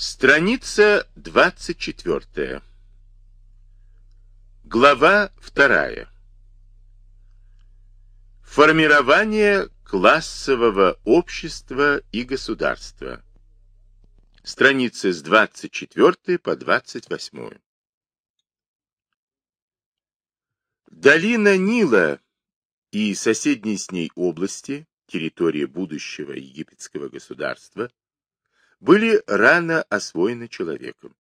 Страница 24. Глава 2. Формирование классового общества и государства. Страницы с 24 по 28. Долина Нила и соседние с ней области, территория будущего египетского государства, были рано освоены человеком.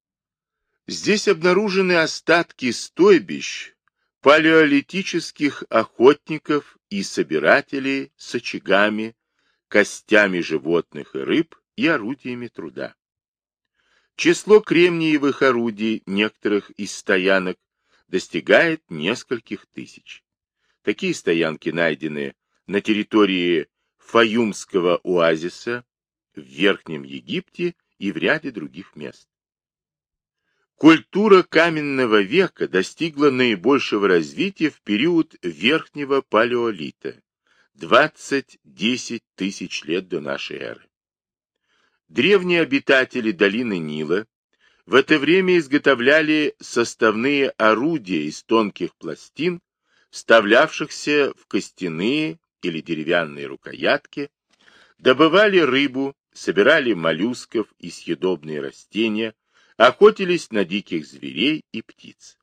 Здесь обнаружены остатки стойбищ палеолитических охотников и собирателей с очагами, костями животных и рыб и орудиями труда. Число кремниевых орудий некоторых из стоянок достигает нескольких тысяч. Такие стоянки найдены на территории Фаюмского оазиса, в Верхнем Египте и в ряде других мест. Культура каменного века достигла наибольшего развития в период Верхнего Палеолита, 20-10 тысяч лет до нашей эры. Древние обитатели долины Нила в это время изготовляли составные орудия из тонких пластин, вставлявшихся в костяные или деревянные рукоятки, добывали рыбу, собирали моллюсков и съедобные растения, охотились на диких зверей и птиц.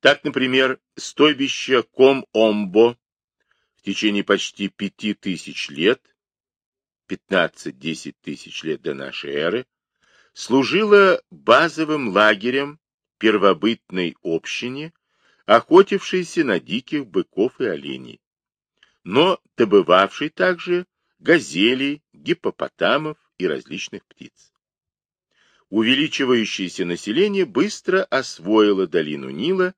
Так, например, стойбище Ком-Омбо в течение почти пяти тысяч лет, 15-10 тысяч лет до нашей эры, служило базовым лагерем первобытной общине, охотившейся на диких быков и оленей, но добывавшей также газелей, гиппопотамов и различных птиц. Увеличивающееся население быстро освоило долину Нила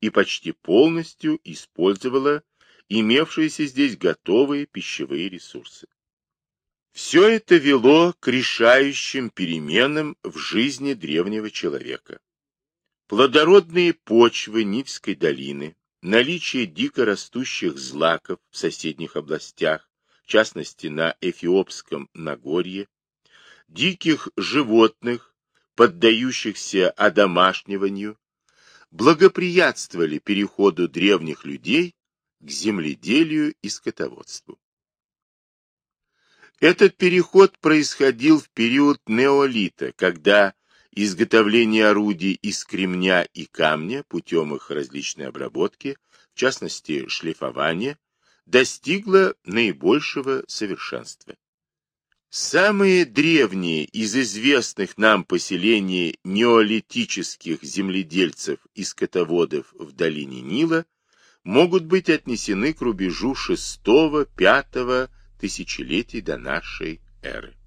и почти полностью использовало имевшиеся здесь готовые пищевые ресурсы. Все это вело к решающим переменам в жизни древнего человека. Плодородные почвы Нильской долины, наличие дико растущих злаков в соседних областях, частности на Эфиопском Нагорье, диких животных, поддающихся одомашниванию, благоприятствовали переходу древних людей к земледелию и скотоводству. Этот переход происходил в период неолита, когда изготовление орудий из кремня и камня путем их различной обработки, в частности шлифования, достигла наибольшего совершенства. Самые древние из известных нам поселений неолитических земледельцев и скотоводов в долине Нила могут быть отнесены к рубежу VI-V тысячелетий до нашей эры.